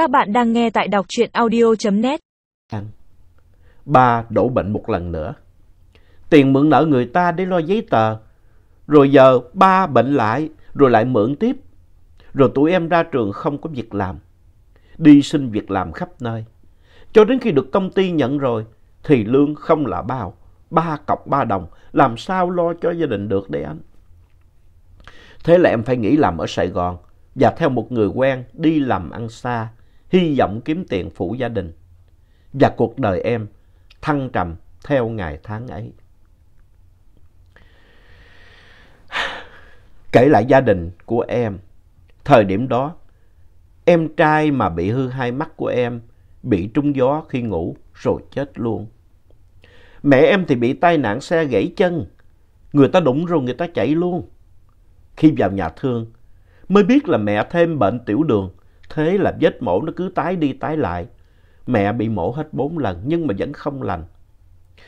Các bạn đang nghe tại đọc truyện audio.net. Ba đổ bệnh một lần nữa. Tiền mượn nợ người ta để lo giấy tờ. Rồi giờ ba bệnh lại, rồi lại mượn tiếp. Rồi tụi em ra trường không có việc làm. Đi xin việc làm khắp nơi. Cho đến khi được công ty nhận rồi, thì lương không là bao. Ba cọc ba đồng, làm sao lo cho gia đình được đấy anh. Thế là em phải nghỉ làm ở Sài Gòn và theo một người quen đi làm ăn xa, hy vọng kiếm tiền phụ gia đình. Và cuộc đời em thăng trầm theo ngày tháng ấy. Kể lại gia đình của em, thời điểm đó, em trai mà bị hư hai mắt của em, bị trúng gió khi ngủ rồi chết luôn. Mẹ em thì bị tai nạn xe gãy chân, người ta đụng rồi người ta chạy luôn. Khi vào nhà thương, mới biết là mẹ thêm bệnh tiểu đường, thế là vết mổ nó cứ tái đi tái lại. Mẹ bị mổ hết bốn lần nhưng mà vẫn không lành.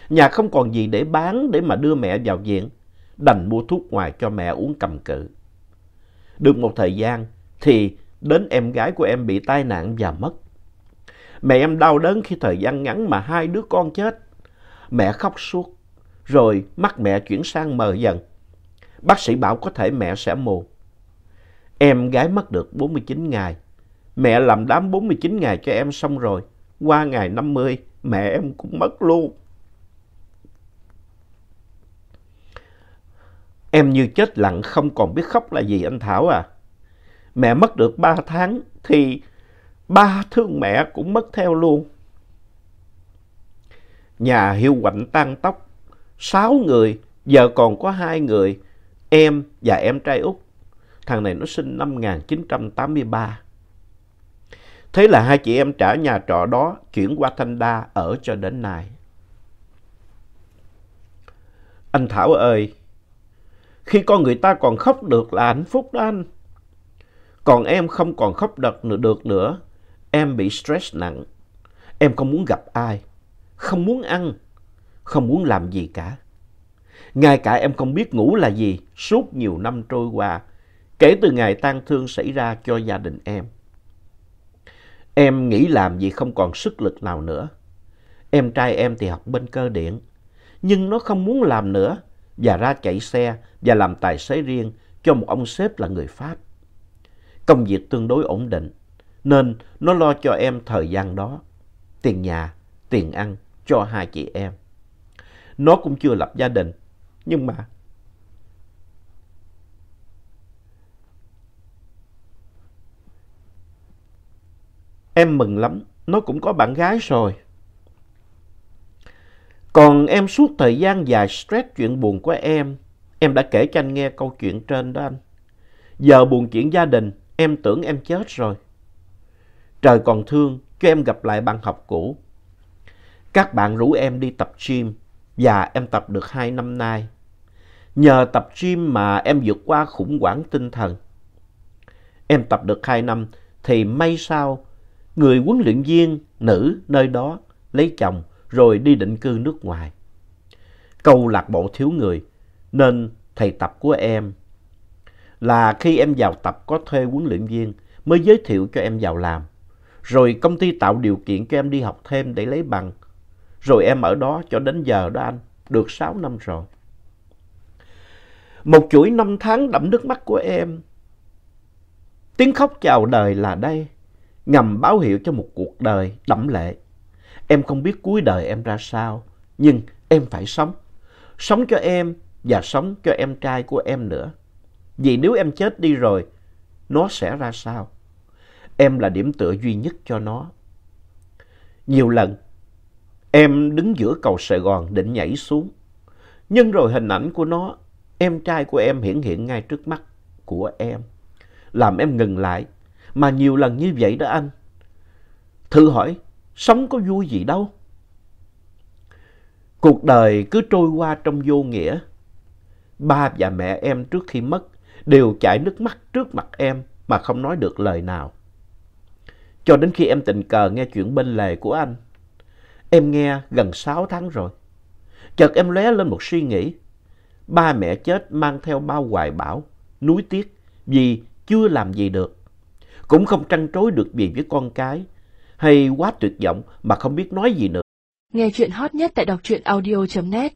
Nhà không còn gì để bán để mà đưa mẹ vào viện, đành mua thuốc ngoài cho mẹ uống cầm cự. Được một thời gian thì đến em gái của em bị tai nạn và mất. Mẹ em đau đớn khi thời gian ngắn mà hai đứa con chết. Mẹ khóc suốt, rồi mắt mẹ chuyển sang mờ dần. Bác sĩ bảo có thể mẹ sẽ mù. Em gái mất được 49 ngày. Mẹ làm đám 49 ngày cho em xong rồi. Qua ngày 50, mẹ em cũng mất luôn. Em như chết lặng không còn biết khóc là gì anh Thảo à. Mẹ mất được 3 tháng thì ba thương mẹ cũng mất theo luôn. Nhà hiu quạnh tan tóc, sáu người, giờ còn có hai người, em và em trai út. Thằng này nó sinh năm 1983. Thế là hai chị em trả nhà trọ đó chuyển qua Thanh Đa ở cho đến nay. Anh Thảo ơi, khi con người ta còn khóc được là hạnh phúc đó anh. Còn em không còn khóc được, được nữa, em bị stress nặng. Em không muốn gặp ai, không muốn ăn, không muốn làm gì cả. Ngay cả em không biết ngủ là gì suốt nhiều năm trôi qua, kể từ ngày tang thương xảy ra cho gia đình em. Em nghĩ làm gì không còn sức lực nào nữa. Em trai em thì học bên cơ điện, nhưng nó không muốn làm nữa và ra chạy xe và làm tài xế riêng cho một ông sếp là người Pháp. Công việc tương đối ổn định, nên nó lo cho em thời gian đó. Tiền nhà, tiền ăn cho hai chị em. Nó cũng chưa lập gia đình, nhưng mà Em mừng lắm, nó cũng có bạn gái rồi. Còn em suốt thời gian dài stress chuyện buồn của em, em đã kể cho anh nghe câu chuyện trên đó anh. Giờ buồn chuyện gia đình, em tưởng em chết rồi. Trời còn thương cho em gặp lại bạn học cũ. Các bạn rủ em đi tập gym và em tập được hai năm nay. Nhờ tập gym mà em vượt qua khủng hoảng tinh thần. Em tập được hai năm thì may sao người huấn luyện viên nữ nơi đó lấy chồng rồi đi định cư nước ngoài. Câu lạc bộ thiếu người nên thầy tập của em là khi em vào tập có thuê huấn luyện viên mới giới thiệu cho em vào làm. Rồi công ty tạo điều kiện cho em đi học thêm để lấy bằng. Rồi em ở đó cho đến giờ đó anh, được 6 năm rồi. Một chuỗi năm tháng đẫm nước mắt của em. Tiếng khóc chào đời là đây ngầm báo hiệu cho một cuộc đời đẫm lệ. Em không biết cuối đời em ra sao, nhưng em phải sống. Sống cho em và sống cho em trai của em nữa. Vì nếu em chết đi rồi, nó sẽ ra sao? Em là điểm tựa duy nhất cho nó. Nhiều lần, em đứng giữa cầu Sài Gòn định nhảy xuống. Nhưng rồi hình ảnh của nó, em trai của em hiển hiện ngay trước mắt của em. Làm em ngừng lại mà nhiều lần như vậy đó anh. Thử hỏi, sống có vui gì đâu. Cuộc đời cứ trôi qua trong vô nghĩa. Ba và mẹ em trước khi mất đều chảy nước mắt trước mặt em mà không nói được lời nào. Cho đến khi em tình cờ nghe chuyện bên lề của anh. Em nghe gần 6 tháng rồi. Chợt em lóe lên một suy nghĩ. Ba mẹ chết mang theo bao hoài bão, núi tiếc vì chưa làm gì được cũng không trăn trối được gì với con cái, hay quá tuyệt vọng mà không biết nói gì nữa. Nghe chuyện hot nhất tại đọc truyện audio.net